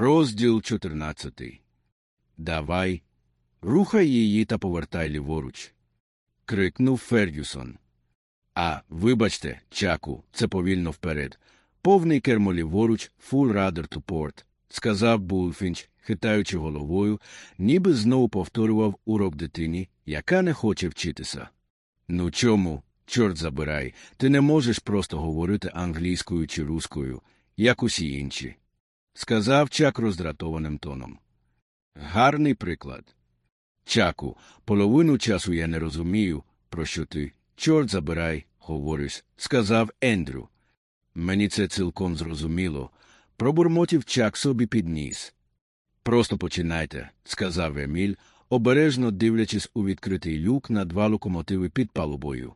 Розділ 14. Давай, рухай її та повертай ліворуч. крикнув Фергюсон. А, вибачте, чаку, це повільно вперед. Повний кермо ліворуч, full rudder to port, сказав Булфінч, хитаючи головою, ніби знову повторював урок дитині, яка не хоче вчитися. Ну чому, чорт забирай, ти не можеш просто говорити англійською чи руською, як усі інші сказав чак роздратованим тоном. Гарний приклад. Чаку, половину часу я не розумію, про що ти, чорт забирай, говориш, сказав Ендрю. Мені це цілком зрозуміло. Пробурмотів чак собі підніс. Просто починайте, сказав Еміль, обережно дивлячись у відкритий люк на два локомотиви під палубою.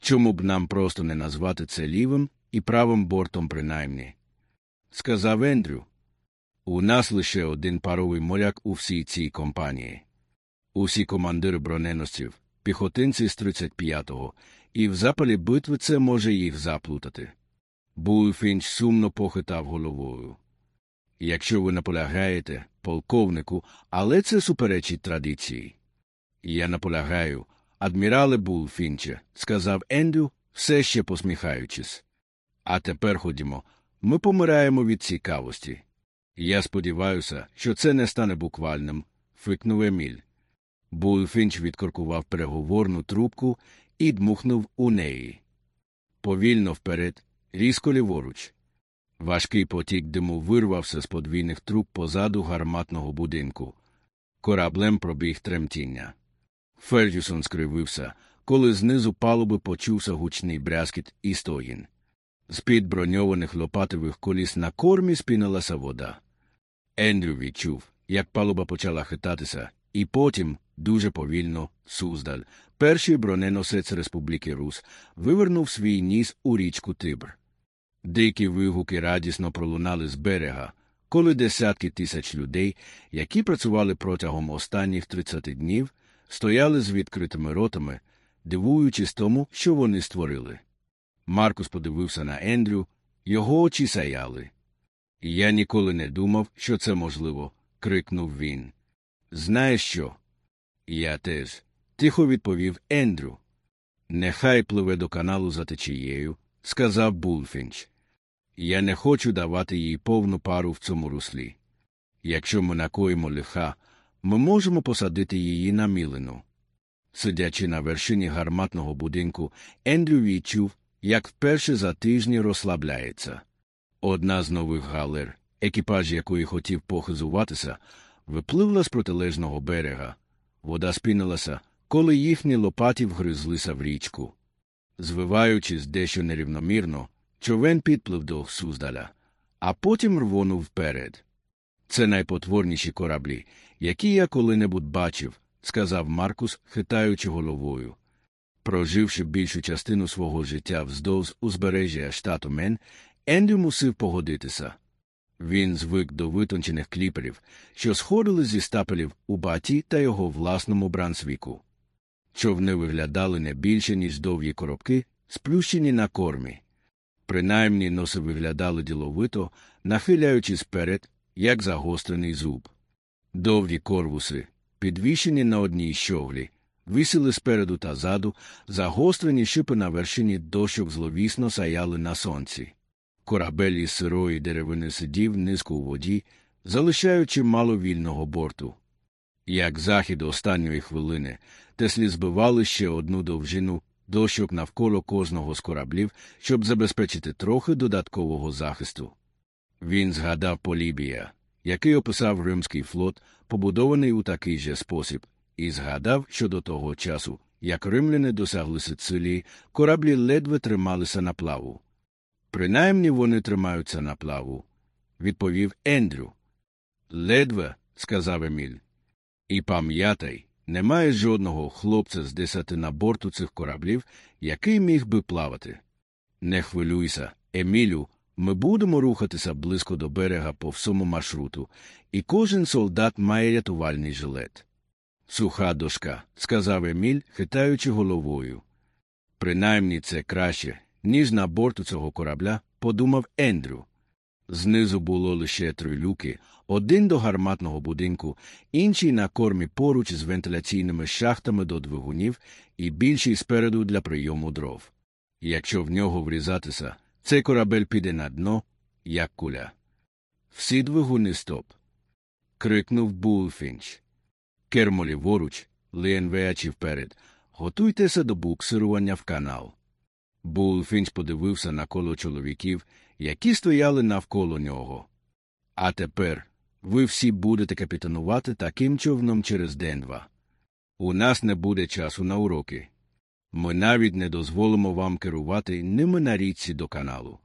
Чому б нам просто не назвати це лівим і правим бортом принаймні? Сказав Ендрю. У нас лише один паровий моряк у всій цій компанії. Усі командири броненосців, піхотинці з 35-го, і в запалі битви це може їх заплутати. Буйфінч сумно похитав головою. Якщо ви наполягаєте, полковнику, але це суперечить традиції. Я наполягаю, адмірале Булфінче, сказав Ендрю, все ще посміхаючись. А тепер ходімо, ми помираємо від цікавості. Я сподіваюся, що це не стане буквальним, фикнув Еміль. Булфінч відкоркував переговорну трубку і дмухнув у неї. Повільно вперед, різко ліворуч. Важкий потік диму вирвався з подвійних труб позаду гарматного будинку. Кораблем пробіг тремтіння. Фергюсон скривився, коли знизу палуби почувся гучний брязкіт і стогін. З під броньованих лопатових коліс на кормі спінилася вода. Ендрю відчув, як палуба почала хитатися, і потім, дуже повільно, Суздаль, перший броненосець Республіки Рус, вивернув свій ніс у річку Тибр. Дикі вигуки радісно пролунали з берега, коли десятки тисяч людей, які працювали протягом останніх 30 днів, стояли з відкритими ротами, дивуючись тому, що вони створили. Маркус подивився на Ендрю, його очі сяяли. Я ніколи не думав, що це можливо, крикнув він. Знаєш що? Я теж, тихо відповів Ендрю. Нехай пливе до каналу за течією, сказав Булфінч. Я не хочу давати їй повну пару в цьому руслі. Якщо ми накоїмо лиха, ми можемо посадити її на мілину. Сидячи на вершині гарматного будинку, Ендрю відчув, як вперше за тижні розслабляється. Одна з нових галер, екіпаж якої хотів похизуватися, випливла з протилежного берега. Вода спінилася, коли їхні лопаті вгризлися в річку. Звиваючись дещо нерівномірно, човен підплив до Суздаля, а потім рвонув вперед. Це найпотворніші кораблі, які я коли-небудь бачив, сказав Маркус, хитаючи головою. Проживши більшу частину свого життя вздовж узбережжя штату Мен, Ендрю мусив погодитися. Він звик до витончених кліперів, що сходили зі стапелів у баті та його власному брансвіку. Човни виглядали не більше, ніж довгі коробки, сплющені на кормі. Принаймні носи виглядали діловито, нахиляючись вперед, як загострений зуб. Довгі корвуси, підвішені на одній щоглі, висіли спереду та ззаду, загострені шипи на вершині дощок зловісно саяли на сонці. Корабель із сирої деревини сидів низько у воді, залишаючи мало вільного борту. Як захід останньої хвилини, Теслі збивали ще одну довжину дощок навколо кожного з кораблів, щоб забезпечити трохи додаткового захисту. Він згадав Полібія, який описав римський флот, побудований у такий же спосіб, і згадав, що до того часу, як римляни досягли Сицилії, кораблі ледве трималися на плаву. Принаймні вони тримаються на плаву, відповів Ендрю. Ледве, сказав Еміль. І пам'ятай, немає жодного хлопця з десяти на борту цих кораблів, який міг би плавати. Не хвилюйся, Емілю, ми будемо рухатися близько до берега по всьому маршруту, і кожен солдат має рятувальний жилет. Суха дошка, сказав Еміль, хитаючи головою. Принаймні це краще, ніж на борту цього корабля, подумав Ендрю. Знизу було лише три люки, один до гарматного будинку, інший на кормі поруч з вентиляційними шахтами до двигунів і більший спереду для прийому дров. Якщо в нього врізатися, цей корабель піде на дно, як куля. Всі двигуни стоп. крикнув Булфінч. Кермо ліворуч, лієнвеячі вперед. Готуйтеся до буксирування в канал. Булфінч подивився на коло чоловіків, які стояли навколо нього. А тепер ви всі будете капітанувати таким човном через день-два. У нас не буде часу на уроки. Ми навіть не дозволимо вам керувати ними на річці до каналу.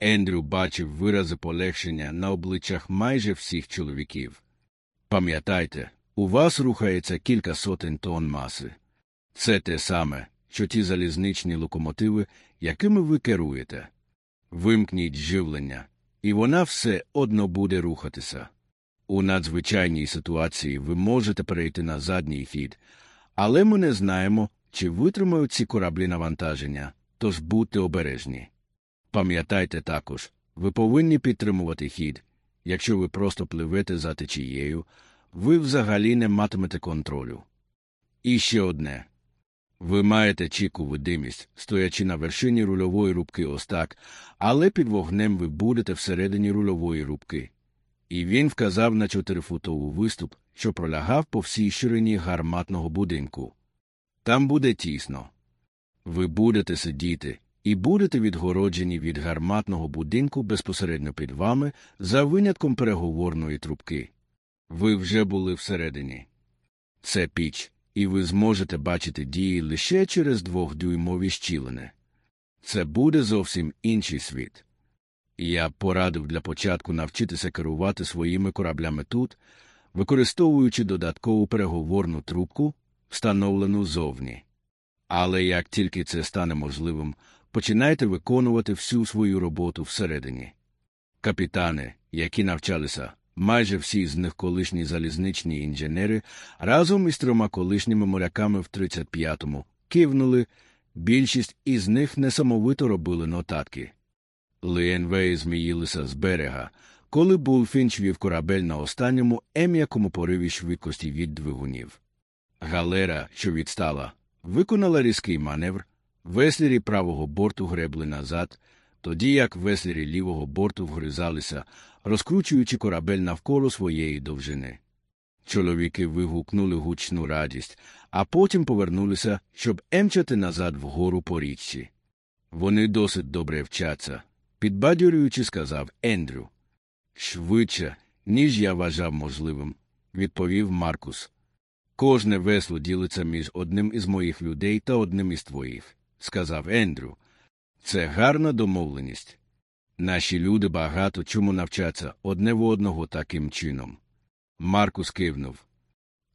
Ендрю бачив вирази полегшення на обличчях майже всіх чоловіків. Пам'ятайте, у вас рухається кілька сотень тонн маси. Це те саме, що ті залізничні локомотиви, якими ви керуєте. Вимкніть живлення, і вона все одно буде рухатися. У надзвичайній ситуації ви можете перейти на задній хід, але ми не знаємо, чи витримають ці кораблі навантаження, тож будьте обережні. Пам'ятайте також, ви повинні підтримувати хід. Якщо ви просто пливете за течією, ви взагалі не матимете контролю. І ще одне. Ви маєте чіку видимість, стоячи на вершині рульової рубки ось так, але під вогнем ви будете всередині рульової рубки. І він вказав на чотирифутовий виступ, що пролягав по всій ширині гарматного будинку. Там буде тісно. Ви будете сидіти і будете відгороджені від гарматного будинку безпосередньо під вами за винятком переговорної трубки. Ви вже були всередині. Це піч, і ви зможете бачити дії лише через двохдюймові щілини. Це буде зовсім інший світ. Я порадив для початку навчитися керувати своїми кораблями тут, використовуючи додаткову переговорну трубку, встановлену зовні. Але як тільки це стане можливим, починайте виконувати всю свою роботу всередині. Капітани, які навчалися, майже всі з них колишні залізничні інженери, разом із трьома колишніми моряками в 35-му, кивнули, більшість із них несамовито робили нотатки. Ліенвеї зміїлися з берега, коли Булфінч вів корабель на останньому ем'якому пориві швидкості від двигунів. Галера, що відстала, виконала різкий маневр, веслері правого борту гребли назад, тоді як веслері лівого борту вгризалися, розкручуючи корабель навколо своєї довжини. Чоловіки вигукнули гучну радість, а потім повернулися, щоб емчати назад вгору по річці. Вони досить добре вчаться, підбадьорюючи, сказав Ендрю. Швидше, ніж я вважав можливим, відповів Маркус. Кожне весло ділиться між одним із моїх людей та одним із твоїх, сказав Ендрю. Це гарна домовленість. Наші люди багато чому навчаться одне в одного таким чином. Маркус кивнув.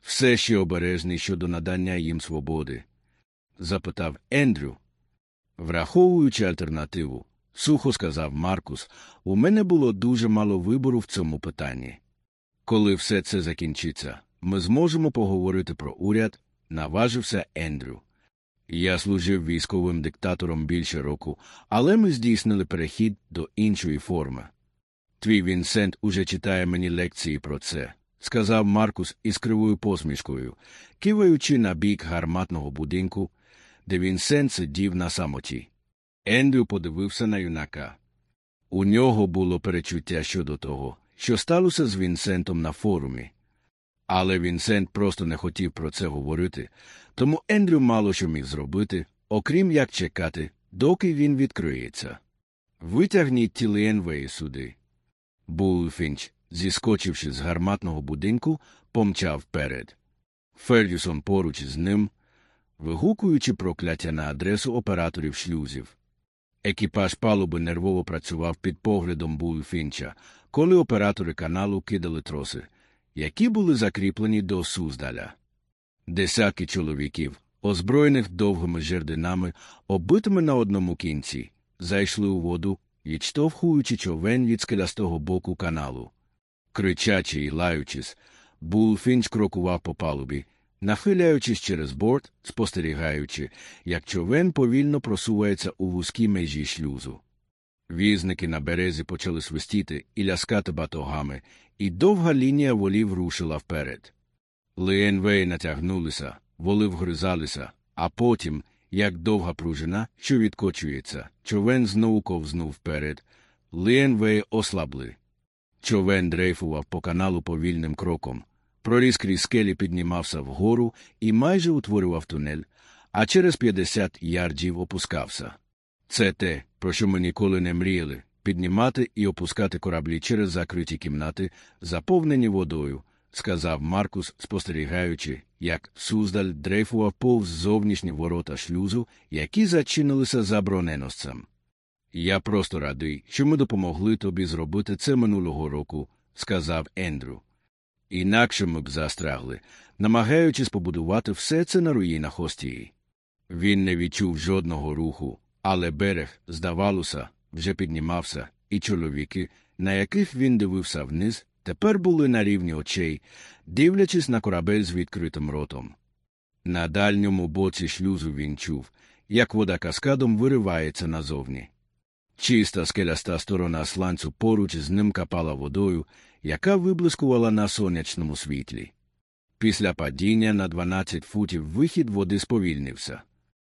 Все ще обережний щодо надання їм свободи? запитав Ендрю. Враховуючи альтернативу, сухо сказав Маркус, у мене було дуже мало вибору в цьому питанні. Коли все це закінчиться, ми зможемо поговорити про уряд, наважився Ендрю. Я служив військовим диктатором більше року, але ми здійснили перехід до іншої форми. Твій Вінсент уже читає мені лекції про це, сказав Маркус із кривою посмішкою, киваючи на бік гарматного будинку, де Вінсент сидів на самоті. Ендрю подивився на юнака. У нього було перечуття щодо того, що сталося з Вінсентом на форумі. Але Вінсент просто не хотів про це говорити, тому Ендрю мало що міг зробити, окрім як чекати, доки він відкриється. Витягніть тіли Енвеї сюди. Булфінч, зіскочивши з гарматного будинку, помчав вперед. Фердюсон поруч з ним, вигукуючи прокляття на адресу операторів шлюзів. Екіпаж палуби нервово працював під поглядом Булфінча, коли оператори каналу кидали троси, які були закріплені до Суздаля. Десятки чоловіків, озброєних довгими жердинами, оббитими на одному кінці, зайшли у воду, відштовхуючи човен від скелястого боку каналу. Кричачи і лаючись, Булфінч крокував по палубі, нахиляючись через борт, спостерігаючи, як човен повільно просувається у вузькій межі шлюзу. Візники на березі почали свистіти і ляскати батогами, і довга лінія волів рушила вперед. Ліенвей натягнулися, воли вгризалися, а потім, як довга пружина, що відкочується, човен знову ковзнув вперед. Ліенвей ослабли. Човен дрейфував по каналу повільним кроком. Проріз крізь скелі піднімався вгору і майже утворював тунель, а через 50 ярдів опускався. Це те, про що ми ніколи не мріяли піднімати і опускати кораблі через закриті кімнати, заповнені водою, сказав Маркус, спостерігаючи, як Суздаль дрейфував повз зовнішні ворота шлюзу, які зачинилися за броненосцем. Я просто радий, що ми допомогли тобі зробити це минулого року, сказав Ендрю. Інакше ми б застрягли, намагаючись побудувати все це на руїнах Остії. Він не відчув жодного руху, але берег, здавалося, вже піднімався, і чоловіки, на яких він дивився вниз, тепер були на рівні очей, дивлячись на корабель з відкритим ротом. На дальньому боці шлюзу він чув, як вода каскадом виривається назовні. Чиста скеляста сторона сланцю поруч з ним капала водою, яка виблискувала на сонячному світлі. Після падіння на 12 футів вихід води сповільнився.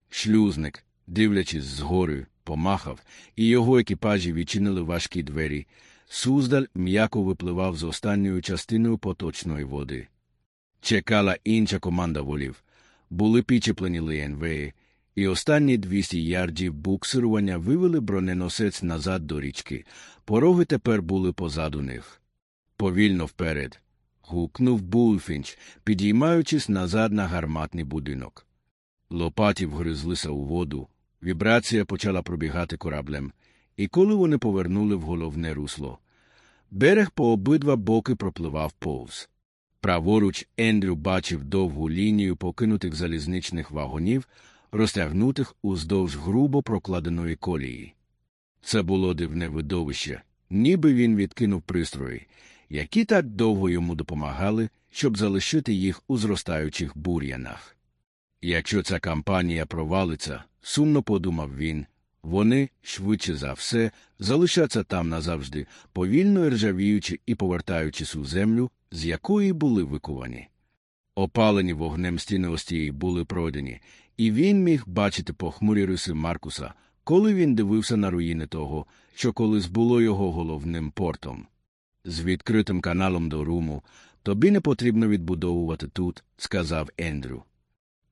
Шлюзник, дивлячись згори, помахав, і його екіпажі відчинили важкі двері. Суздаль м'яко випливав з останньою частиною поточної води. Чекала інша команда волів. Були підчеплені ЛНВ, і останні 200 ярдів буксирування вивели броненосець назад до річки. Пороги тепер були позаду них. Повільно вперед. гукнув Булфінч, підіймаючись назад на гарматний будинок. Лопаті вгризлися у воду, вібрація почала пробігати кораблем, і коли вони повернули в головне русло, берег по обидва боки пропливав повз. Праворуч Ендрю бачив довгу лінію покинутих залізничних вагонів, розтягнутих уздовж грубо прокладеної колії. Це було дивне видовище, ніби він відкинув пристрої, які так довго йому допомагали, щоб залишити їх у зростаючих бур'янах. Якщо ця кампанія провалиться, сумно подумав він, вони, швидше за все, залишаться там назавжди, повільно ржавіючи і повертаючись у землю, з якої були викувані. Опалені вогнем стіни остії були пройдені, і він міг бачити похмурі риси Маркуса, коли він дивився на руїни того, що колись було його головним портом. З відкритим каналом до руму тобі не потрібно відбудовувати тут, сказав Ендрю.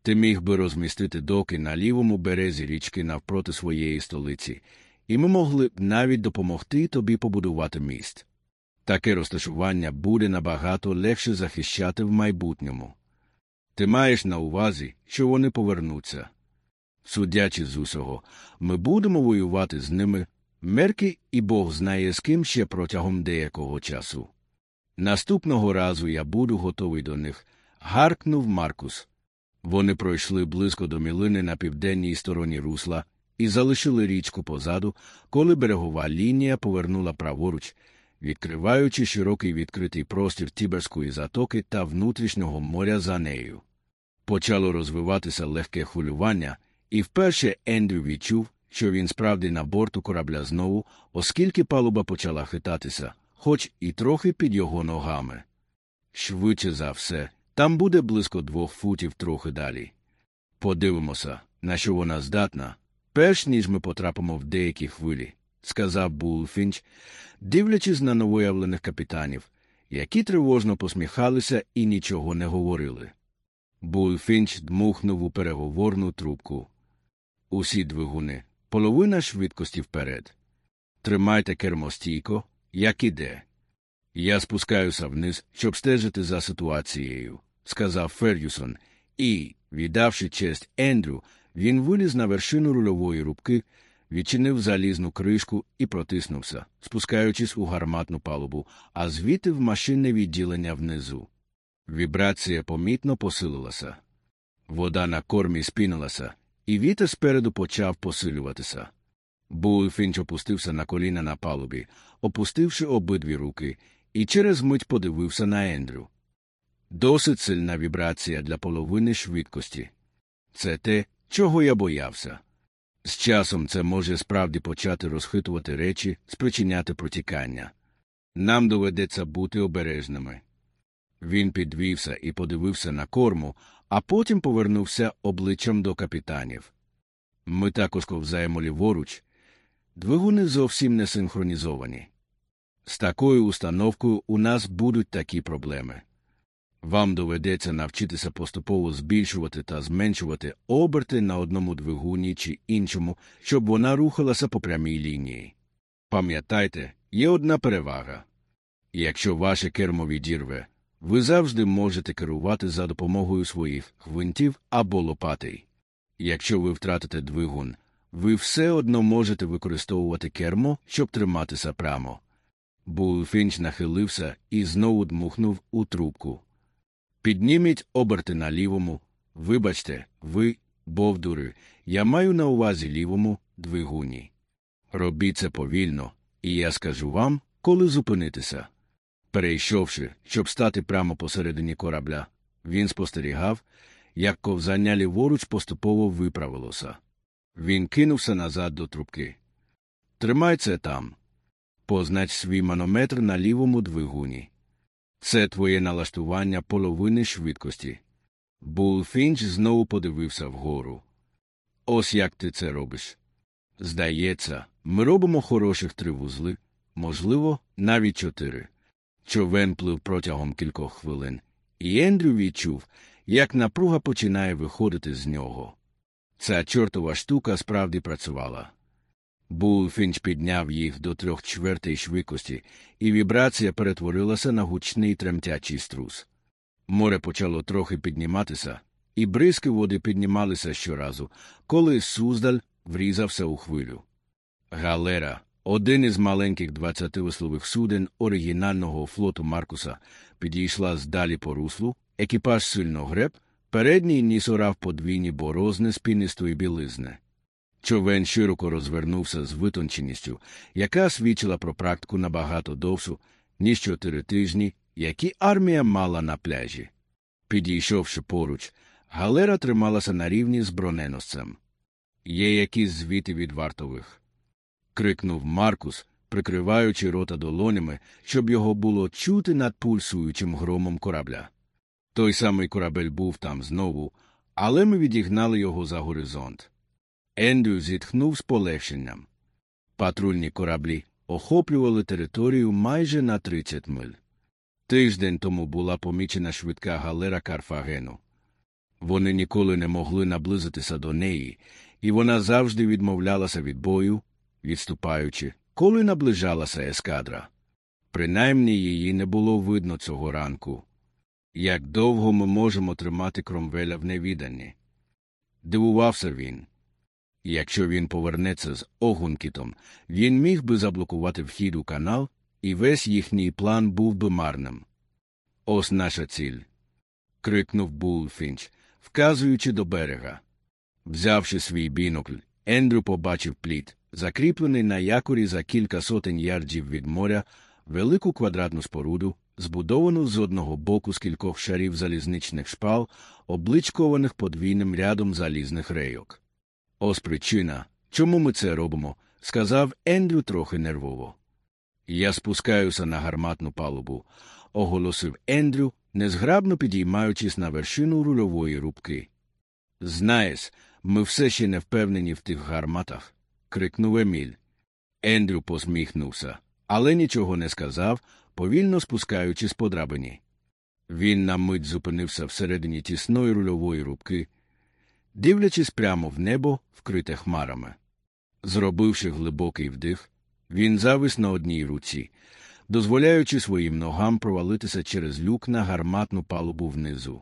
Ти міг би розмістити доки на лівому березі річки навпроти своєї столиці, і ми могли б навіть допомогти тобі побудувати міст. Таке розташування буде набагато легше захищати в майбутньому. Ти маєш на увазі, що вони повернуться. Судячи з усього, ми будемо воювати з ними, мерки і Бог знає з ким ще протягом деякого часу. Наступного разу я буду готовий до них, гаркнув Маркус. Вони пройшли близько до мілини на південній стороні русла і залишили річку позаду, коли берегова лінія повернула праворуч, відкриваючи широкий відкритий простір Тіберської затоки та внутрішнього моря за нею. Почало розвиватися легке хвилювання, і вперше Ендрю відчув, що він справді на борту корабля знову, оскільки палуба почала хитатися, хоч і трохи під його ногами. Швидше за все, там буде близько двох футів трохи далі. Подивимося, на що вона здатна, перш ніж ми потрапимо в деякі хвилі, сказав Булфінч, дивлячись на новоявлених капітанів, які тривожно посміхалися і нічого не говорили. Булфінч дмухнув у переговорну трубку. Усі двигуни, половина швидкості вперед. Тримайте кермостійко, як іде. Я спускаюся вниз, щоб стежити за ситуацією, сказав Фергюсон, і, віддавши честь Ендрю, він виліз на вершину рульової рубки, відчинив залізну кришку і протиснувся, спускаючись у гарматну палубу, а звідти в машинне відділення внизу. Вібрація помітно посилилася. Вода на кормі спінилася, і вітер спереду почав посилюватися. Булфінч опустився на коліна на палубі, опустивши обидві руки, і через мить подивився на Ендрю. Досить сильна вібрація для половини швидкості. Це те, чого я боявся. З часом це може справді почати розхитувати речі, спричиняти протікання. Нам доведеться бути обережними. Він підвівся і подивився на корму, а потім повернувся обличчям до капітанів. Ми також ковзаємо ліворуч. Двигуни зовсім не синхронізовані. З такою установкою у нас будуть такі проблеми. Вам доведеться навчитися поступово збільшувати та зменшувати оберти на одному двигуні чи іншому, щоб вона рухалася по прямій лінії. Пам'ятайте, є одна перевага. Якщо ваше кермо відірве, ви завжди можете керувати за допомогою своїх гвинтів або лопатей. Якщо ви втратите двигун, ви все одно можете використовувати кермо, щоб триматися прямо. Булфінч нахилився і знову дмухнув у трубку. Підніміть оберти на лівому. Вибачте, ви, бовдури, я маю на увазі лівому двигуні. Робіть це повільно, і я скажу вам, коли зупинитися. Перейшовши, щоб стати прямо посередині корабля, він спостерігав, як ковзання ліворуч поступово виправилося. Він кинувся назад до трубки. Тримай це там. Познач свій манометр на лівому двигуні. Це твоє налаштування половини швидкості. Булфінч знову подивився вгору. Ось як ти це робиш. Здається, ми робимо хороших три вузли, можливо, навіть чотири. Човен плив протягом кількох хвилин, і Ендрю відчув, як напруга починає виходити з нього. Ця чортова штука справді працювала. Булфінч підняв їх до трьох чвертей швидкості, і вібрація перетворилася на гучний тремтячий струс. Море почало трохи підніматися, і бризки води піднімалися щоразу, коли Суздаль врізався у хвилю. Галера, один із маленьких двадцятивислових суден оригінального флоту Маркуса, підійшла здалі по руслу, екіпаж сильно греб, передній ніс орав подвійні борозни з пінистої білизни. Човен широко розвернувся з витонченістю, яка свідчила про практику набагато довшу, ніж чотири тижні, які армія мала на пляжі. Підійшовши поруч, галера трималася на рівні з броненосцем. Є якісь звіти від вартових. крикнув Маркус, прикриваючи рота долонями, щоб його було чути над пульсуючим громом корабля. Той самий корабель був там знову, але ми відігнали його за горизонт. Ендрю зітхнув з полегшенням. Патрульні кораблі охоплювали територію майже на 30 миль. Тиждень тому була помічена швидка галера Карфагену. Вони ніколи не могли наблизитися до неї, і вона завжди відмовлялася від бою, відступаючи, коли наближалася ескадра. Принаймні її не було видно цього ранку. Як довго ми можемо тримати кромвеля в невіданні? Дивувався він. Якщо він повернеться з огункітом, він міг би заблокувати вхід у канал, і весь їхній план був би марним. Ось наша ціль. крикнув Булфінч, вказуючи до берега. Взявши свій бінокль, Ендрю побачив плід, закріплений на якорі за кілька сотень ярдів від моря, велику квадратну споруду, збудовану з одного боку з кількох шарів залізничних шпал, обличкованих подвійним рядом залізних рейок. Ось причина, чому ми це робимо, сказав Ендрю трохи нервово. Я спускаюся на гарматну палубу, оголосив Ендрю, незграбно підіймаючись на вершину рульової рубки. Знаєш, ми все ще не впевнені в тих гарматах. крикнув Еміль. Ендрю посміхнувся, але нічого не сказав, повільно спускаючись по драбині. Він на мить зупинився всередині тісної рульової рубки, дивлячись прямо в небо, вкрите хмарами. Зробивши глибокий вдих, він завис на одній руці, дозволяючи своїм ногам провалитися через люк на гарматну палубу внизу.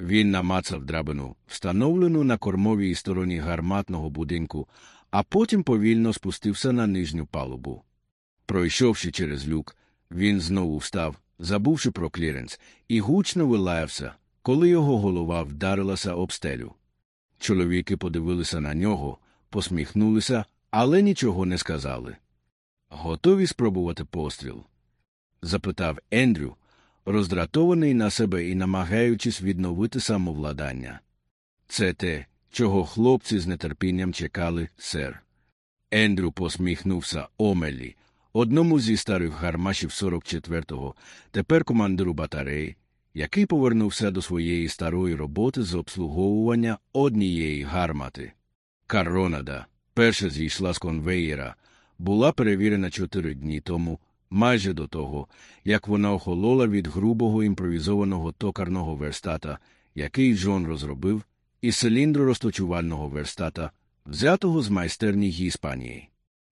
Він намацав драбину, встановлену на кормовій стороні гарматного будинку, а потім повільно спустився на нижню палубу. Пройшовши через люк, він знову встав, забувши про кліренс, і гучно вилаявся, коли його голова вдарилася об стелю. Чоловіки подивилися на нього, посміхнулися, але нічого не сказали. Готові спробувати постріл? запитав Ендрю, роздратований на себе і намагаючись відновити самовладання. Це те, чого хлопці з нетерпінням чекали, сер. Ендрю посміхнувся Омелі, одному зі старих гармашів 44-го, тепер командиру батареї, який повернувся до своєї старої роботи з обслуговування однієї гармати. Карронада, перша зійшла з конвеєра, була перевірена чотири дні тому, майже до того, як вона охолола від грубого імпровізованого токарного верстата, який Джон розробив, і циліндророзточувального верстата, взятого з майстерні Іспанії.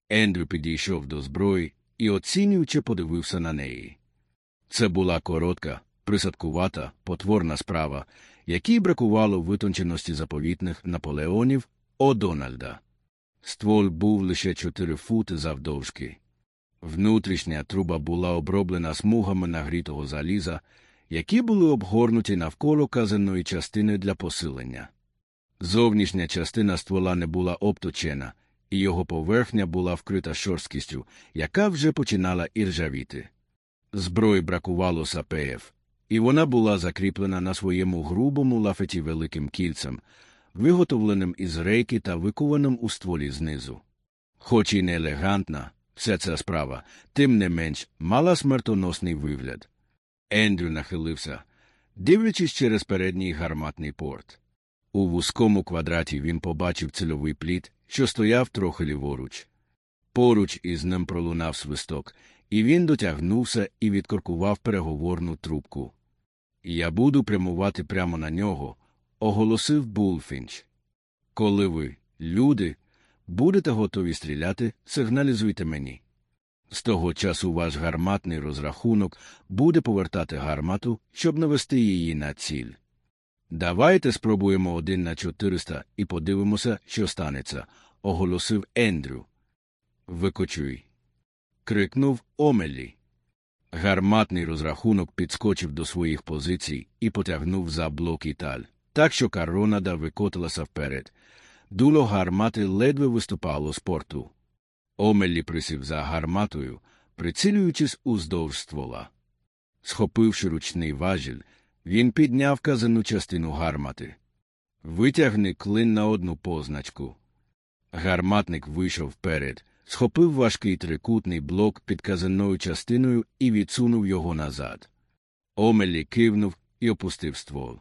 Ендрю підійшов до зброї і оцінюючи подивився на неї. Це була коротка, присадкувата, потворна справа, якій бракувало витонченості заповітних Наполеонів О'Дональда. Ствол був лише чотири фути завдовжки. Внутрішня труба була оброблена смугами нагрітого заліза, які були обгорнуті навколо казенної частини для посилення. Зовнішня частина ствола не була обточена, і його поверхня була вкрита шорсткістю, яка вже починала іржавіти. Зброї бракувало сапеїв, і вона була закріплена на своєму грубому лафеті великим кільцем, виготовленим із рейки та викованим у стволі знизу. Хоч і не елегантна, вся ця справа, тим не менш, мала смертоносний вигляд. Ендрю нахилився, дивлячись через передній гарматний порт. У вузькому квадраті він побачив цільовий плід, що стояв трохи ліворуч. Поруч із ним пролунав свисток, і він дотягнувся і відкоркував переговорну трубку. Я буду прямувати прямо на нього, оголосив Булфінч. Коли ви, люди, будете готові стріляти, сигналізуйте мені. З того часу ваш гарматний розрахунок буде повертати гармату, щоб навести її на ціль. Давайте спробуємо один на 400 і подивимося, що станеться, оголосив Ендрю. Викочуй. крикнув Омелі. Гарматний розрахунок підскочив до своїх позицій і потягнув за блок Італь, так що коронада викотилася вперед. Дуло гармати ледве виступало з порту. Омелі присів за гарматою, прицілюючись уздовж ствола. Схопивши ручний важіль, він підняв казану частину гармати. Витягни клин на одну позначку. Гарматник вийшов вперед, схопив важкий трикутний блок під казанною частиною і відсунув його назад. Омелі кивнув і опустив ствол.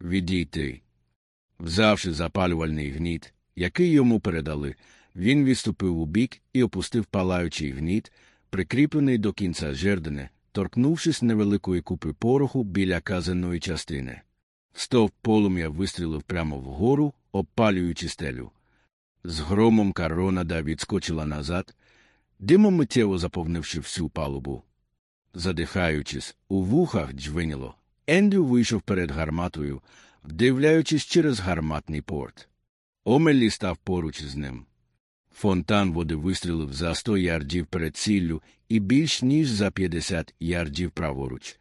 Відійти. Взявши запалювальний гніт, який йому передали, він відступив у бік і опустив палаючий гніт, прикріплений до кінця жердини, торкнувшись невеликої купи пороху біля казаної частини. Стовп полум'я вистрілив прямо вгору, обпалюючи стелю. З громом коронада відскочила назад, димом миттєво заповнивши всю палубу. Задихаючись, у вухах джвиніло, Ендрю вийшов перед гарматою, вдивляючись через гарматний порт. Омелі став поруч з ним. Фонтан води вистрілив за сто ярдів перед ціллю і більш ніж за п'ятдесят ярдів праворуч.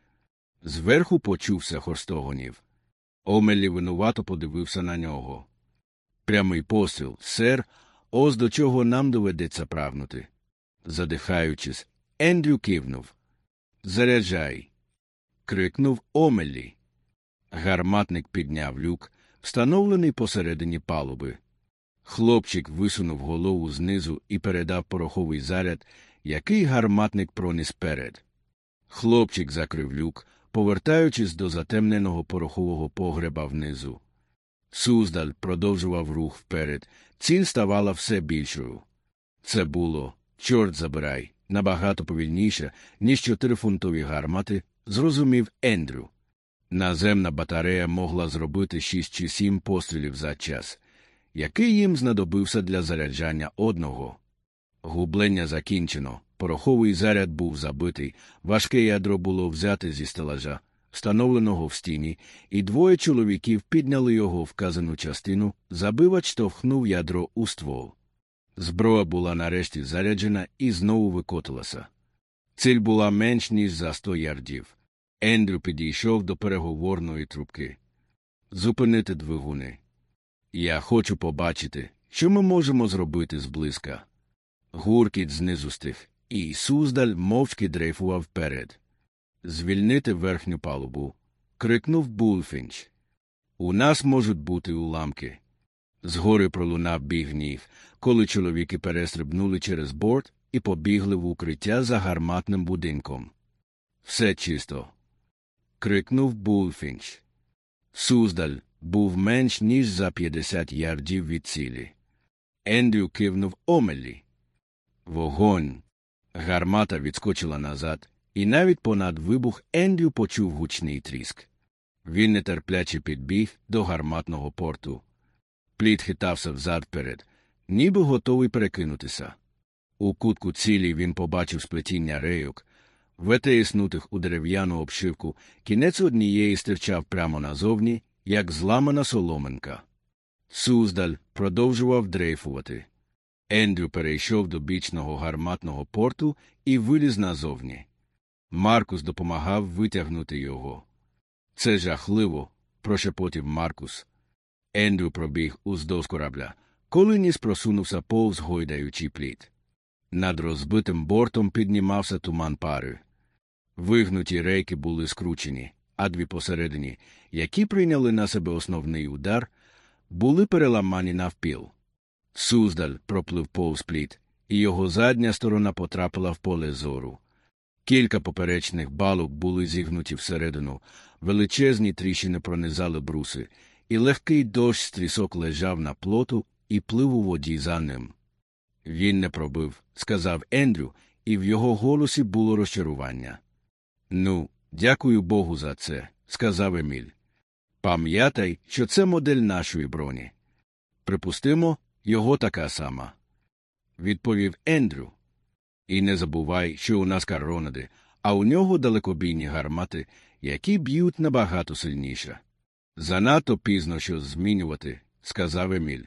Зверху почувся хорстогонів. Омелі винувато подивився на нього. Прямий постріл, сер, ось до чого нам доведеться прагнути. Задихаючись, Ендрю кивнув. Заряджай. крикнув Омелі. Гарматник підняв люк, встановлений посередині палуби. Хлопчик висунув голову знизу і передав пороховий заряд, який гарматник проніс перед. Хлопчик закрив люк, повертаючись до затемненого порохового погреба внизу. Суздаль продовжував рух вперед, ціль ставала все більшою. Це було, чорт забирай, набагато повільніше, ніж чотирифунтові гармати, зрозумів Ендрю. Наземна батарея могла зробити шість чи сім пострілів за час, який їм знадобився для заряджання одного. Гублення закінчено, пороховий заряд був забитий, важке ядро було взяте зі стелажа, встановленого в стіні, і двоє чоловіків підняли його вказану частину, забивач штовхнув ядро у ствол. Зброя була нарешті заряджена і знову викотилася. Ціль була менш ніж за сто ярдів. Ендрю підійшов до переговорної трубки. Зупинити двигуни. Я хочу побачити, що ми можемо зробити зблизька. Гуркіт знизу стих, і Суздаль мовчки дрейфував вперед. Звільнити верхню палубу. крикнув Булфінч. У нас можуть бути уламки. Згори пролунав біг ніг, коли чоловіки перестрибнули через борт і побігли в укриття за гарматним будинком. Все чисто. крикнув Булфінч. Суздаль був менш ніж за 50 ярдів від цілі. Ендрю кивнув Омелі. Вогонь. Гармата відскочила назад, і навіть понад вибух Ендрю почув гучний тріск. Він нетерпляче підбіг до гарматного порту. Плід хитався взад перед, ніби готовий перекинутися. У кутку цілі він побачив сплетіння рейок, витиснутих у дерев'яну обшивку, кінець однієї стирчав прямо назовні, як зламана соломинка. Суздаль продовжував дрейфувати. Ендрю перейшов до бічного гарматного порту і виліз назовні. Маркус допомагав витягнути його. Це жахливо, прошепотів Маркус. Ендрю пробіг уздовж корабля, коли ніс просунувся повз гойдаючий плід. Над розбитим бортом піднімався туман пари. Вигнуті рейки були скручені, а дві посередині, які прийняли на себе основний удар, були переламані навпіл. Суздаль проплив повз плід, і його задня сторона потрапила в поле зору. Кілька поперечних балок були зігнуті всередину, величезні тріщини пронизали бруси, і легкий дощ стрісок лежав на плоту і плив у воді за ним. Він не пробив, сказав Ендрю, і в його голосі було розчарування. Ну, дякую Богу за це, сказав Еміль. Пам'ятай, що це модель нашої броні. Припустимо, його така сама. Відповів Ендрю. І не забувай, що у нас каронади, а у нього далекобійні гармати, які б'ють набагато сильніше. Занадто пізно щось змінювати, сказав Еміль.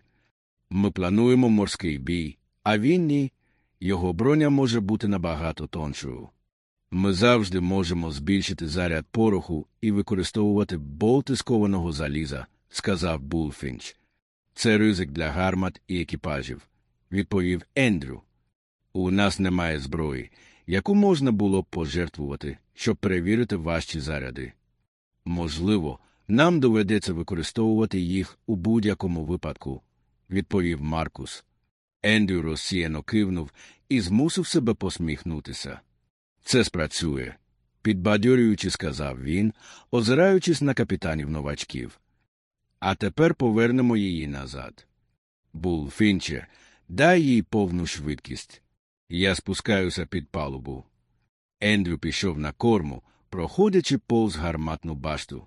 Ми плануємо морський бій, а він ні. Його броня може бути набагато тоншою. Ми завжди можемо збільшити заряд пороху і використовувати болти скованого заліза, сказав Булфінч. Це ризик для гармат і екіпажів, відповів Ендрю. У нас немає зброї, яку можна було б пожертвувати, щоб перевірити важчі заряди. Можливо, нам доведеться використовувати їх у будь-якому випадку, відповів Маркус. Ендрю розсіяно кивнув і змусив себе посміхнутися. Це спрацює, підбадьорюючи, сказав він, озираючись на капітанів новачків. А тепер повернемо її назад. Бул Фінче, дай їй повну швидкість. Я спускаюся під палубу. Ендрю пішов на корму, проходячи повз гарматну башту.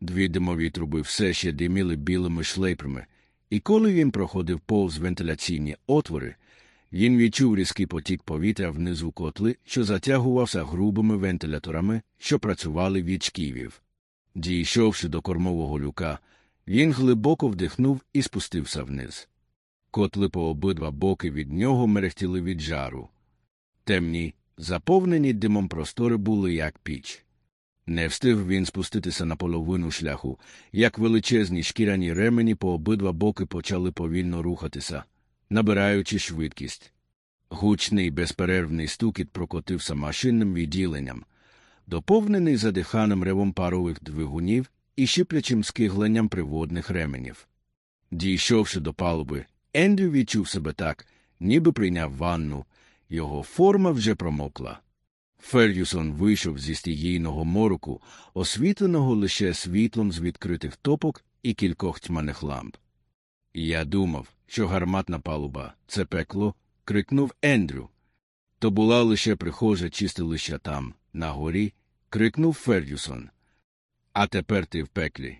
Дві димові труби все ще диміли білими шлейпами, і коли він проходив повз вентиляційні отвори, він відчув різкий потік повітря внизу котли, що затягувався грубими вентиляторами, що працювали від шківів. Дійшовши до кормового люка, він глибоко вдихнув і спустився вниз. Котли по обидва боки від нього мерехтіли від жару. Темні, заповнені димом простори були як піч. Не встиг він спуститися на половину шляху, як величезні шкіряні ремені по обидва боки почали повільно рухатися, набираючи швидкість. Гучний безперервний стукіт прокотився машинним відділенням, доповнений задиханим ревом парових двигунів і шиплячим скигленням приводних ременів. Дійшовши до палуби, Ендрю відчув себе так, ніби прийняв ванну, його форма вже промокла. Фер'юсон вийшов зі стігійного мороку, освітленого лише світлом з відкритих топок і кількох тьманих ламп. Я думав, що гарматна палуба це пекло, крикнув Ендрю. То була лише прихожа чистилища там, на горі, крикнув Фергюсон. А тепер ти в пеклі.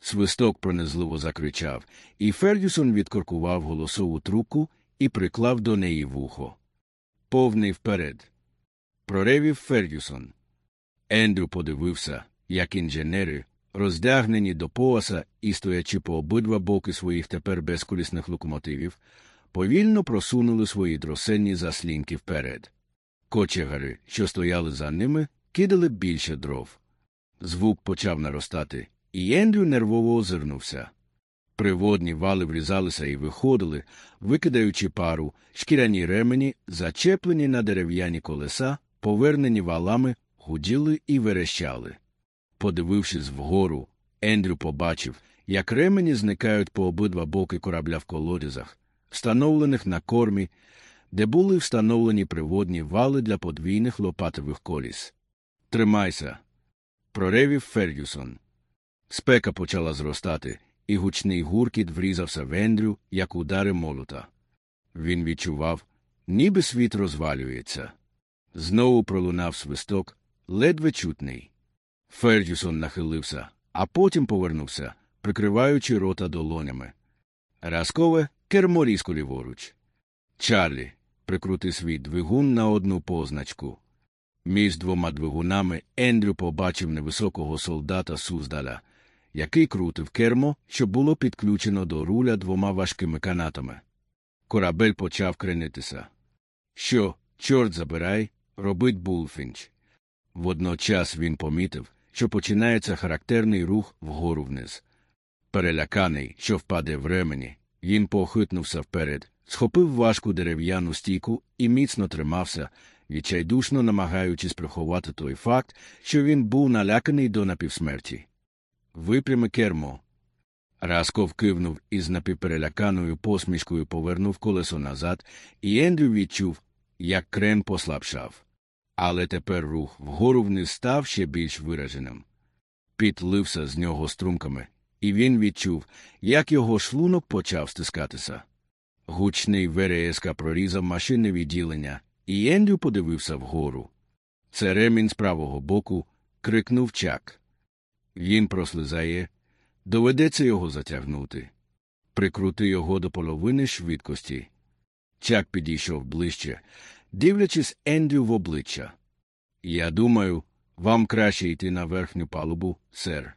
Свисток пронизливо закричав, і Фергюсон відкоркував голосову трубку і приклав до неї вухо. Повний вперед. Проревів Фергюсон. Ендрю подивився, як інженери, роздягнені до пояса і стоячи по обидва боки своїх тепер безколісних локомотивів, повільно просунули свої дросенні заслінки вперед. Кочегари, що стояли за ними, кидали більше дров. Звук почав наростати, і Ендрю нервово озирнувся. Приводні вали врізалися і виходили, викидаючи пару, шкіряні ремені, зачеплені на дерев'яні колеса, повернені валами, гуділи і верещали. Подивившись вгору, Ендрю побачив, як ремені зникають по обидва боки корабля в колодязях, встановлених на кормі, де були встановлені приводні вали для подвійних лопатових коліс. Тримайся. проревів Фергюсон. Спека почала зростати, і гучний гуркіт врізався в Ендрю, як удари молота. Він відчував, ніби світ розвалюється. Знову пролунав свисток, ледве чутний. Фергюсон нахилився, а потім повернувся, прикриваючи рота долонями. Разкове кермо ліворуч. Чарлі прикрути свій двигун на одну позначку. Між двома двигунами Ендрю побачив невисокого солдата Суздаля, який крутив кермо, що було підключено до руля двома важкими канатами. Корабель почав кренитися. Що, чорт забирай, робить Булфінч. Водночас він помітив, що починається характерний рух вгору вниз. Переляканий, що впаде в ремені, він похитнувся вперед, схопив важку дерев'яну стійку і міцно тримався, відчайдушно намагаючись приховати той факт, що він був наляканий до напівсмерті. Випрями кермо. Расков кивнув і з напівпереляканою посмішкою повернув колесо назад, і Ендрю відчув, як крен послабшав. Але тепер рух вгору вниз став ще більш вираженим. Піт лився з нього струмками, і він відчув, як його шлунок почав стискатися. Гучний ВРСК прорізав машинне відділення, і Ендрю подивився вгору. Це ремінь з правого боку крикнув чак. Він прослизає, доведеться його затягнути. Прикрути його до половини швидкості. Чак підійшов ближче, дивлячись Ендрю в обличчя. Я думаю, вам краще йти на верхню палубу, сер.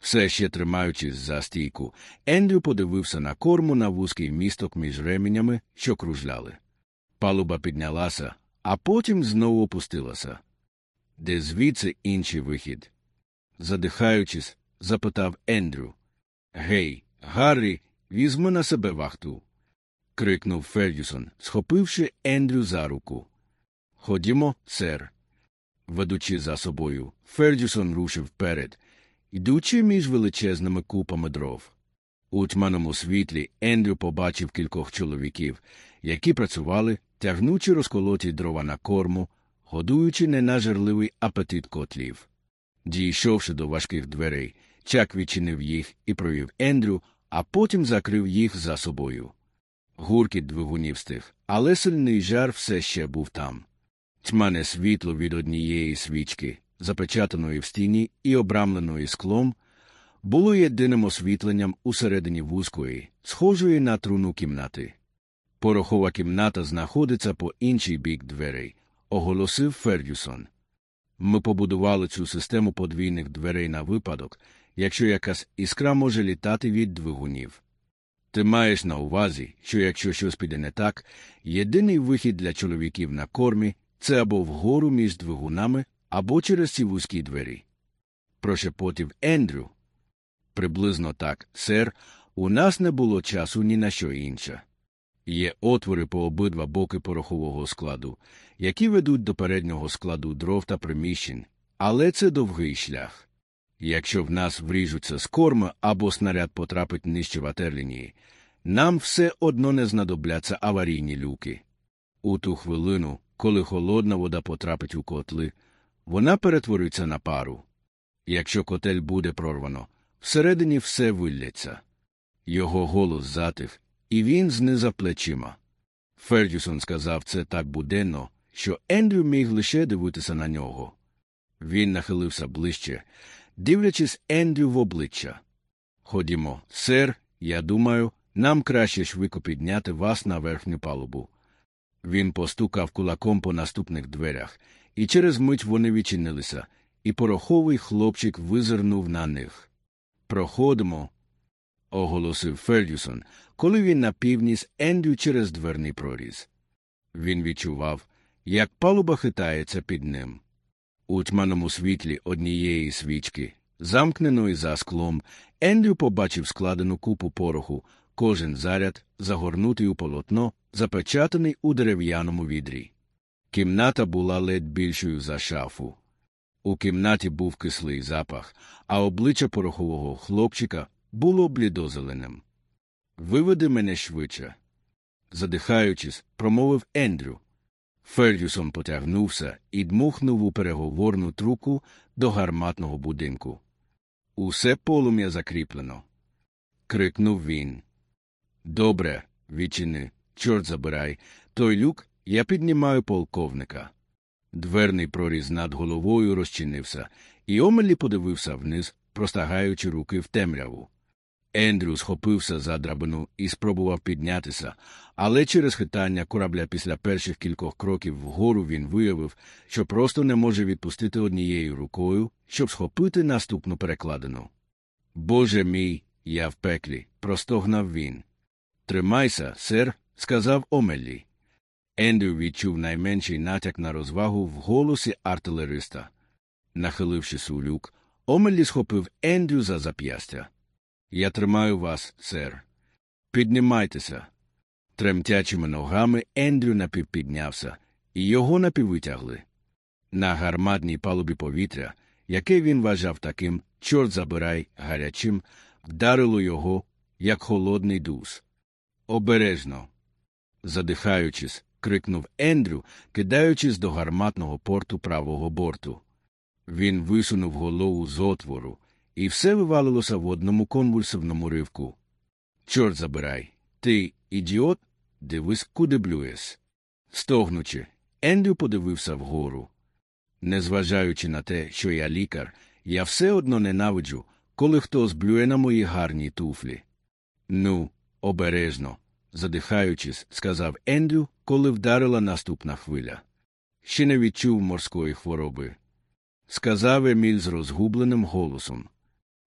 Все ще тримаючись за стійку, Ендрю подивився на корму на вузький місток між ременями, що кружляли. Палуба піднялася, а потім знову опустилася. Де звідси інший вихід? Задихаючись, запитав Ендрю. Гей, Гаррі, візьми на себе вахту. крикнув Фердюсон, схопивши Ендрю за руку. Ходімо, сер. Ведучи за собою, Фердюсон рушив вперед, йдучи між величезними купами дров. У тьманому світлі Ендрю побачив кількох чоловіків, які працювали, тягнучи розколоті дрова на корму, годуючи ненажерливий апетит котлів. Дійшовши до важких дверей, чак відчинив їх і провів Ендрю, а потім закрив їх за собою. Гуркіт двигунів стих, але сильний жар все ще був там. Тьмане світло від однієї свічки, запечатаної в стіні і обрамленої склом, було єдиним освітленням усередині вузької, схожої на труну кімнати. Порохова кімната знаходиться по інший бік дверей, оголосив Фердюсон. Ми побудували цю систему подвійних дверей на випадок, якщо якась іскра може літати від двигунів. Ти маєш на увазі, що якщо щось піде не так, єдиний вихід для чоловіків на кормі це або вгору між двигунами, або через ці вузькі двері. Прошепотів Ендрю. Приблизно так, сер, у нас не було часу ні на що інше. Є отвори по обидва боки порохового складу, які ведуть до переднього складу дров та приміщень, але це довгий шлях. Якщо в нас вріжуться з корма або снаряд потрапить нижче ватерлінії, нам все одно не знадобляться аварійні люки. У ту хвилину, коли холодна вода потрапить у котли, вона перетвориться на пару. Якщо котель буде прорвано, всередині все вилляться. Його голос затих, і він знизав плечима. Фердюсон сказав це так буденно, що Ендрю міг лише дивитися на нього. Він нахилився ближче, дивлячись Ендрю в обличчя. Ходімо, сер, я думаю, нам краще швидко підняти вас на верхню палубу. Він постукав кулаком по наступних дверях, і через мить вони відчинилися, і пороховий хлопчик визирнув на них. Проходимо, оголосив Фердюсон, коли він напівніс Ендрю через дверний проріз. Він відчував, як палуба хитається під ним. У тьманому світлі однієї свічки, замкненої за склом, Ендрю побачив складену купу пороху, кожен заряд, загорнутий у полотно, запечатаний у дерев'яному відрі. Кімната була ледь більшою за шафу. У кімнаті був кислий запах, а обличчя порохового хлопчика було блідозеленим. Виведи мене швидше. Задихаючись, промовив Ендрю. Фергюсон потягнувся і дмухнув у переговорну трубку до гарматного будинку. Усе полум'я закріплено. крикнув він. Добре, відчини, чорт забирай. Той люк я піднімаю полковника. Дверний проріз над головою розчинився, і Омелі подивився вниз, простагаючи руки в темряву. Ендрю схопився за драбину і спробував піднятися, але через хитання корабля після перших кількох кроків вгору він виявив, що просто не може відпустити однією рукою, щоб схопити наступну перекладину. Боже мій, я в пеклі, простогнав він. Тримайся, сер, сказав Омеллі. Ендрю відчув найменший натяк на розвагу в голосі артилериста. Нахилившись у люк, Омеллі схопив Ендрю за зап'ястя. Я тримаю вас, сер. Піднімайтеся. Тремтячими ногами Ендрю напівпіднявся, і його напіввитягли. На гарматній палубі повітря, яке він вважав таким, чорт забирай, гарячим, вдарило його, як холодний дус. Обережно. Задихаючись, крикнув Ендрю, кидаючись до гарматного порту правого борту. Він висунув голову з отвору, і все вивалилося в одному конвульсивному ривку. Чорт забирай, ти, ідіот, дивись, куди блюєш. Стогнучи, Ендрю подивився вгору. Незважаючи на те, що я лікар, я все одно ненавиджу, коли хтось блює на мої гарні туфлі. Ну, обережно, задихаючись, сказав Ендрю, коли вдарила наступна хвиля. Ще не відчув морської хвороби. Сказав Еміль з розгубленим голосом.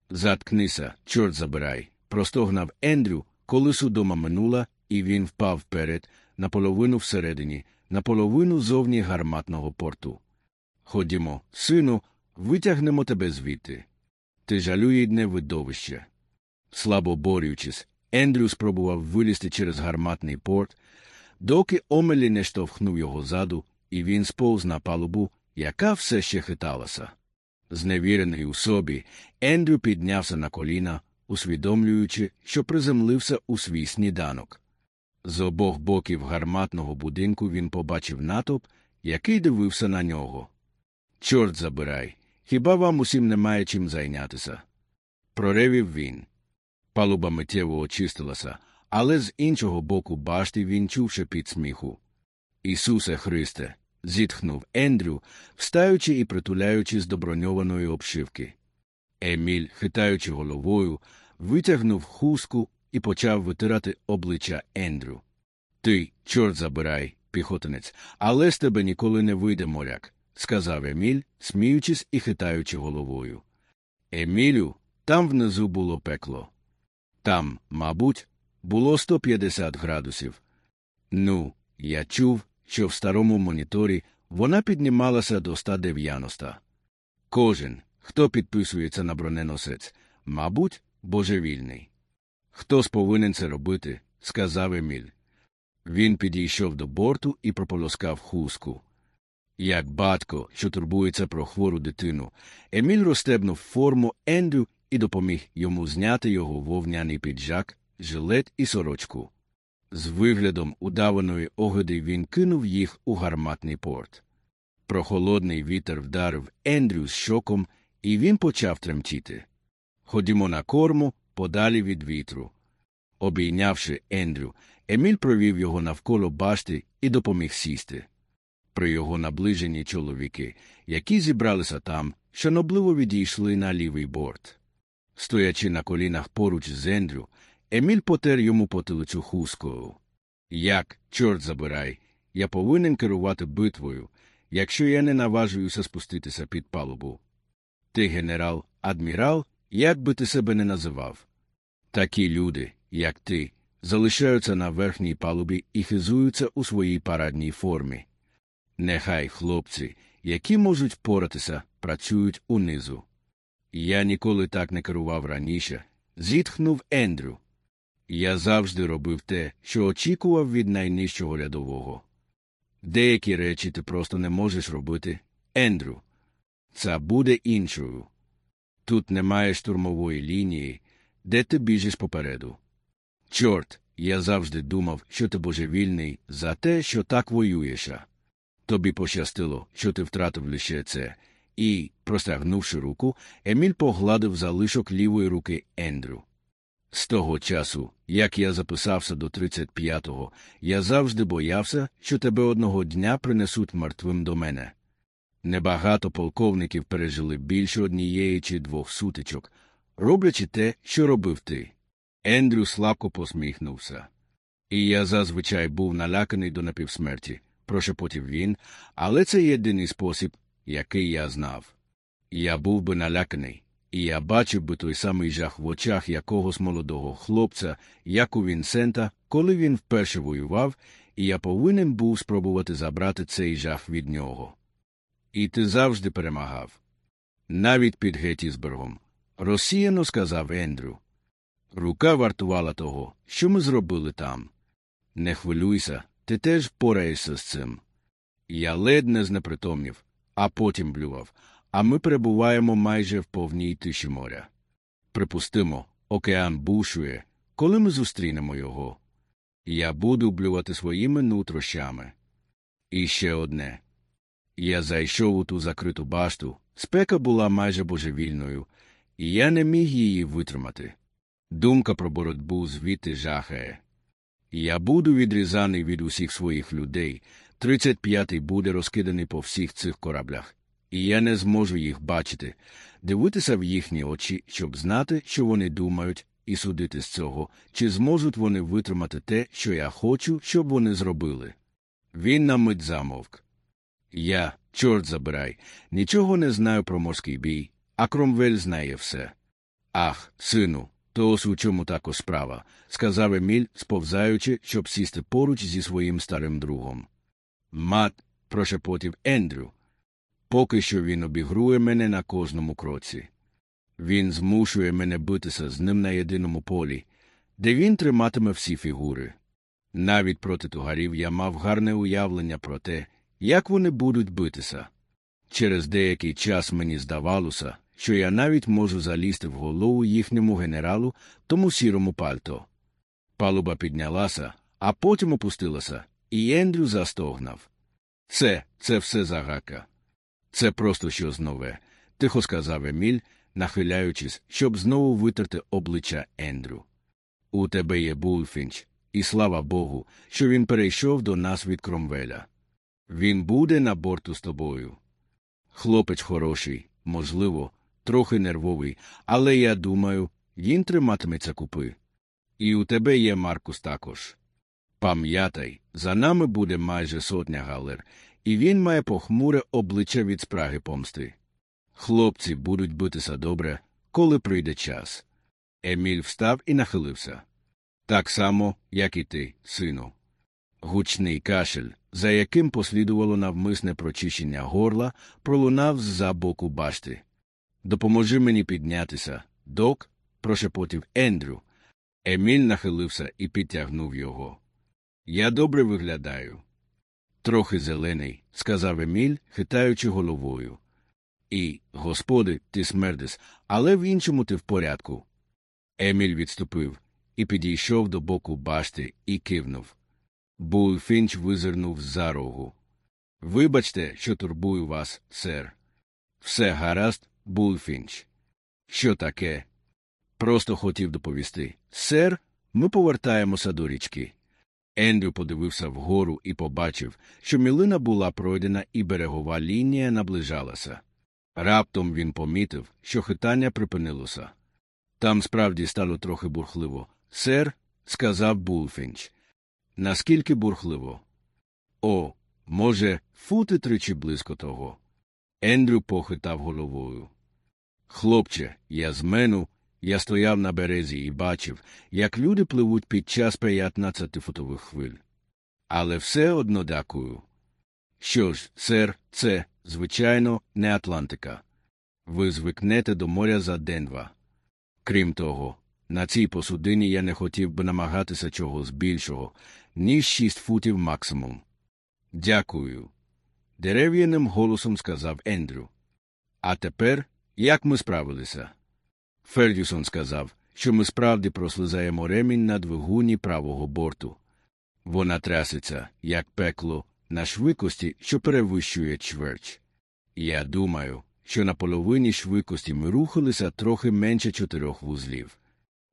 Заткнися, чорт забирай. Простогнав Ендрю, коли судома минула, і він впав вперед, наполовину всередині, наполовину зовні гарматного порту. Ходімо, сину, витягнемо тебе звідти. Ти жалюєдне видовище. Слабо борючись, Ендрю спробував вилізти через гарматний порт, доки Омелі не штовхнув його заду, і він сповз на палубу, яка все ще хиталася. Зневірений у собі, Ендрю піднявся на коліна, усвідомлюючи, що приземлився у свій сніданок. З обох боків гарматного будинку він побачив натовп, який дивився на нього. Чорт забирай, хіба вам усім немає чим зайнятися? Проревів він. Палуба миттєво очистилася, але з іншого боку башти він чув шепіт сміху. Ісусе Христе, зітхнув Ендрю, встаючи і притуляючись до броньованої обшивки. Еміль, хитаючи головою, витягнув хустку і почав витирати обличчя Ендрю. Ти, чорт забирай, піхотинець, але з тебе ніколи не вийде моряк, сказав Еміль, сміючись і хитаючи головою. Емілю, там внизу було пекло. Там, мабуть, було 150 градусів. Ну, я чув, що в старому моніторі вона піднімалася до 190. Кожен, хто підписується на броненосець, мабуть, божевільний. Хтось повинен це робити, сказав Еміль. Він підійшов до борту і прополоскав хустку. Як батько, що турбується про хвору дитину, Еміль розстебнув форму Ендрю і допоміг йому зняти його вовняний піджак, жилет і сорочку. З виглядом удаваної огиди він кинув їх у гарматний порт. Прохолодний вітер вдарив Ендрю з шоком, і він почав тремтіти. Ходімо на корму подалі від вітру. Обійнявши Ендрю, Еміль провів його навколо башти і допоміг сісти. При його наближенні чоловіки, які зібралися там, шанобливо відійшли на лівий борт. Стоячи на колінах поруч з Ендрю, Еміль потер йому потилицю хускою. Як, чорт забирай, я повинен керувати битвою, якщо я не наважуюся спуститися під палубу. Ти генерал, адмірал, як би ти себе не називав. Такі люди, як ти, залишаються на верхній палубі і хизуються у своїй парадній формі. Нехай хлопці, які можуть впоратися, працюють унизу. Я ніколи так не керував раніше, зітхнув Ендрю. Я завжди робив те, що очікував від найнижчого рядового. Деякі речі ти просто не можеш робити, Ендрю. Це буде іншою. Тут немає штурмової лінії, де ти біжиш попереду. Чорт, я завжди думав, що ти божевільний за те, що так воюєш. Тобі пощастило, що ти втратив лише це, і, простягнувши руку, Еміль погладив залишок лівої руки Ендрю. З того часу, як я записався до 35-го, я завжди боявся, що тебе одного дня принесуть мертвим до мене. Небагато полковників пережили більше однієї чи двох сутичок, роблячи те, що робив ти. Ендрю слабко посміхнувся. І я зазвичай був наляканий до напівсмерті, прошепотів він, але це єдиний спосіб, який я знав. Я був би наляканий, і я бачив би той самий жах в очах якогось молодого хлопця, як у Вінсента, коли він вперше воював, і я повинен був спробувати забрати цей жах від нього. І ти завжди перемагав. Навіть під Геттісбергом. Розсіяно сказав Ендрю. Рука вартувала того, що ми зробили там. Не хвилюйся, ти теж впораєшся з цим. Я ледь не знепритомнів, а потім блював, а ми перебуваємо майже в повній тиші моря. Припустимо, океан бушує, коли ми зустрінемо його. Я буду блювати своїми нутрощами. І ще одне. Я зайшов у ту закриту башту, спека була майже божевільною, і я не міг її витримати. Думка про боротьбу звідти жахає. Я буду відрізаний від усіх своїх людей, 35-й буде розкиданий по всіх цих кораблях, і я не зможу їх бачити, дивитися в їхні очі, щоб знати, що вони думають, і судити з цього, чи зможуть вони витримати те, що я хочу, щоб вони зробили. Він на мить замовк. Я, чорт забирай, нічого не знаю про морський бій, а Кромвель знає все. Ах, сину, то ось у чому також справа, сказав Еміль, сповзаючи, щоб сісти поруч зі своїм старим другом. Мат, прошепотів Ендрю. Поки що він обігрує мене на кожному кроці. Він змушує мене битися з ним на єдиному полі, де він триматиме всі фігури. Навіть проти тугарів я мав гарне уявлення про те, як вони будуть битися. Через деякий час мені здавалося, що я навіть можу залізти в голову їхньому генералу, тому сірому пальто. Палуба піднялася, а потім опустилася, і Ендрю застогнав. Це, це все загака. Це просто щось нове, тихо сказав Еміль, нахиляючись, щоб знову витерти обличчя Ендрю. У тебе є Булфінч, і слава Богу, що він перейшов до нас від Кромвеля. Він буде на борту з тобою. Хлопець хороший, можливо, трохи нервовий, але я думаю, він триматиметься купи. І у тебе є Маркус також. Пам'ятай, за нами буде майже сотня галер, і він має похмуре обличчя від спраги помсти. Хлопці будуть битися добре, коли прийде час. Еміль встав і нахилився. Так само, як і ти, сину. Гучний кашель, за яким послідувало навмисне прочищення горла, пролунав з-за боку башти. Допоможи мені піднятися, док, прошепотів Ендрю. Еміль нахилився і підтягнув його. Я добре виглядаю. Трохи зелений, сказав Еміль, хитаючи головою. І, господи, ти смердис, але в іншому ти в порядку. Еміль відступив і підійшов до боку башти і кивнув. Булфінч визирнув за рогу. Вибачте, що турбую вас, сер. Все гаразд, Булфінч. Що таке? Просто хотів доповісти. Сер, ми повертаємося до річки. Ендрю подивився вгору і побачив, що мілина була пройдена і берегова лінія наближалася. Раптом він помітив, що хитання припинилося. Там справді стало трохи бурхливо. Сер, сказав Булфінч. Наскільки бурхливо? О, може, фути тричі близько того. Ендрю похитав головою. Хлопче, я з мену, я стояв на березі і бачив, як люди пливуть під час 15 футових хвиль. Але все одно дякую. Що ж, сер, це, звичайно, не Атлантика. Ви звикнете до моря за день-два. Крім того, на цій посудині я не хотів би намагатися чогось більшого, ніж шість футів максимум. Дякую. Дерев'яним голосом сказав Ендрю. А тепер, як ми справилися? Фердюсон сказав, що ми справді прослизаємо ремінь на двигуні правого борту. Вона трясеться, як пекло, на швидкості, що перевищує чверть. Я думаю, що на половині швидкості ми рухалися трохи менше чотирьох вузлів.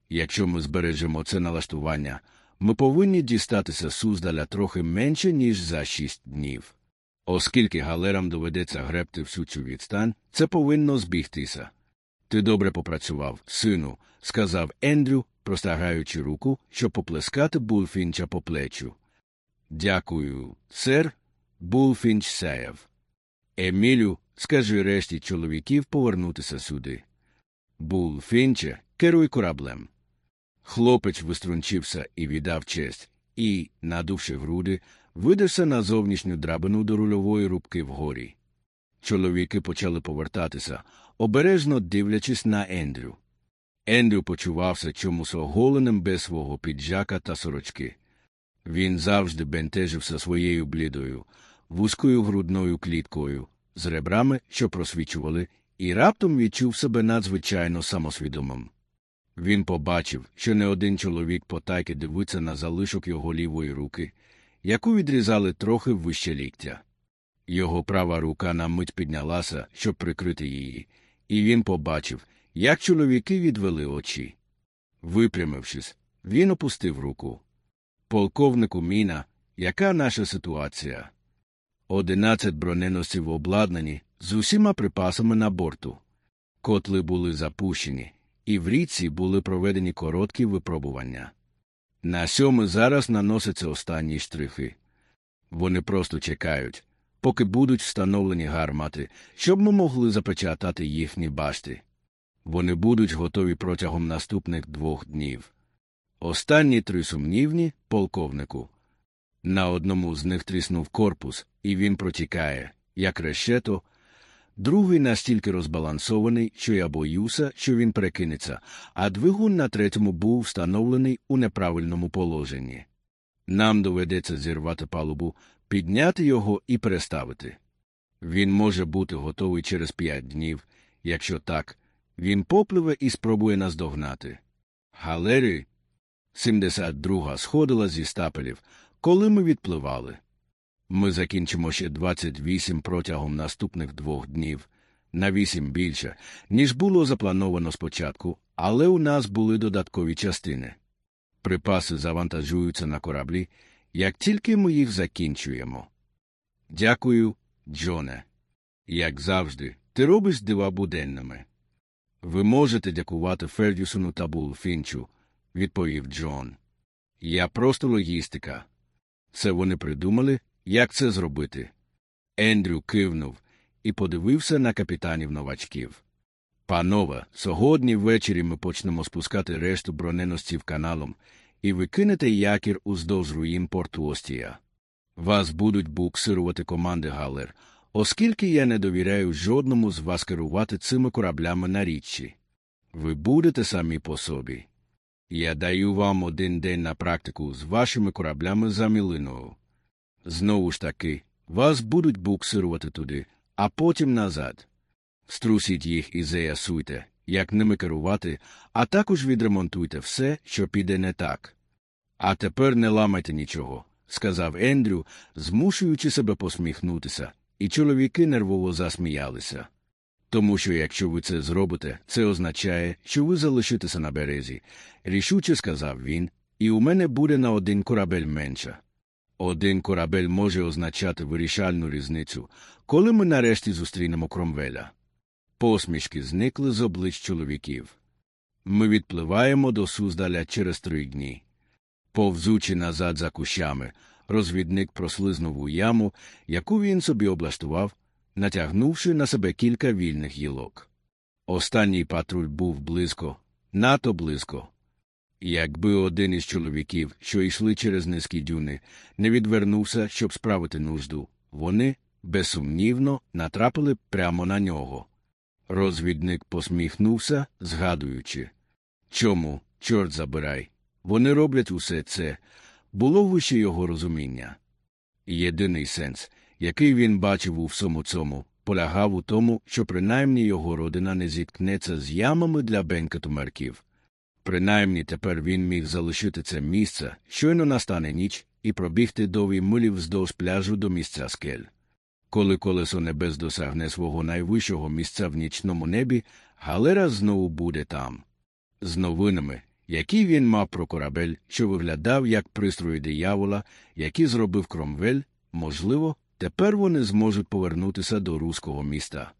Якщо ми збережемо це налаштування, ми повинні дістатися Суздаля трохи менше, ніж за шість днів. Оскільки галерам доведеться гребти всю цю відстань, це повинно збігтися. Ти добре попрацював, сину, сказав Ендрю, простягаючи руку, щоб поплескати Булфінча по плечу. Дякую, сер. Булфінч сяяв. Емілю, скажи решті чоловіків повернутися сюди. Булфінче, керуй кораблем. Хлопець виструнчився і віддав честь, і, надувши груди, видався на зовнішню драбину до рульової рубки вгорі. Чоловіки почали повертатися, обережно дивлячись на Ендрю. Ендрю почувався чомусь оголеним без свого піджака та сорочки. Він завжди бентежився своєю блідою, вузькою грудною кліткою, з ребрами, що просвічували, і раптом відчув себе надзвичайно самосвідомим. Він побачив, що не один чоловік потайки дивиться на залишок його лівої руки, яку відрізали трохи вище ліктя. Його права рука на мить піднялася, щоб прикрити її, і він побачив, як чоловіки відвели очі. Випрямившись, він опустив руку. Полковнику Міна, яка наша ситуація? Одинадцять броненосців обладнані з усіма припасами на борту. Котли були запущені, і в річці були проведені короткі випробування. На сьому зараз наносяться останні штрихи. Вони просто чекають, поки будуть встановлені гармати, щоб ми могли запечатати їхні башти. Вони будуть готові протягом наступних двох днів. Останні три сумнівні полковнику. На одному з них тріснув корпус, і він протікає, як решето. Другий настільки розбалансований, що я боюся, що він перекинеться, а двигун на третьому був встановлений у неправильному положенні. Нам доведеться зірвати палубу, підняти його і переставити. Він може бути готовий через п'ять днів, якщо так, він попливе і спробує нас догнати. Галері 72 сходила зі стапелів, коли ми відпливали. Ми закінчимо ще 28 протягом наступних двох днів, на вісім більше, ніж було заплановано спочатку, але у нас були додаткові частини. Припаси завантажуються на кораблі, як тільки ми їх закінчуємо. Дякую, Джоне. Як завжди, ти робиш дива буденними. Ви можете дякувати Фердюсону та Булфінчу, відповів Джон. Я просто логістика. Це вони придумали, як це зробити. Ендрю кивнув і подивився на капітанів новачків. Панове, сьогодні ввечері ми почнемо спускати решту броненостів каналом і викинете якір уздовж руїн порту Остія. Вас будуть буксирувати команди Галер, оскільки я не довіряю жодному з вас керувати цими кораблями на річчі. Ви будете самі по собі. Я даю вам один день на практику з вашими кораблями за мілиною. Знову ж таки, вас будуть буксирувати туди, а потім назад. Струсіть їх і заясуйте, як ними керувати, а також відремонтуйте все, що піде не так. А тепер не ламайте нічого, сказав Ендрю, змушуючи себе посміхнутися, і чоловіки нервово засміялися. Тому що якщо ви це зробите, це означає, що ви залишитеся на березі, рішуче сказав він, і у мене буде на один корабель менше. Один корабель може означати вирішальну різницю, коли ми нарешті зустрінемо кромвеля. Посмішки зникли з облич чоловіків. Ми відпливаємо до Суздаля через три дні. Повзучи назад за кущами, розвідник прослизнув у яму, яку він собі облаштував, натягнувши на себе кілька вільних гілок. Останній патруль був близько, надто близько. Якби один із чоловіків, що йшли через низькі дюни, не відвернувся, щоб справити нужду, вони, безсумнівно, натрапили прямо на нього. Розвідник посміхнувся, згадуючи чому, чорт забирай, вони роблять усе це, було вище його розуміння. Єдиний сенс, який він бачив у всьому цьому, полягав у тому, що принаймні його родина не зіткнеться з ямами для бенкетумерків. Принаймні тепер він міг залишити це місце, щойно настане ніч, і пробігти довгі милі вздовж пляжу до місця скель. Коли колесо небес досягне свого найвищого місця в нічному небі, галера знову буде там. З новинами, які він мав про корабель, що виглядав як пристрої диявола, які зробив Кромвель, можливо, тепер вони зможуть повернутися до руського міста.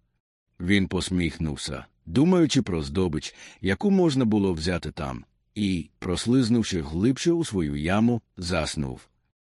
Він посміхнувся, думаючи про здобич, яку можна було взяти там, і, прослизнувши глибше у свою яму, заснув.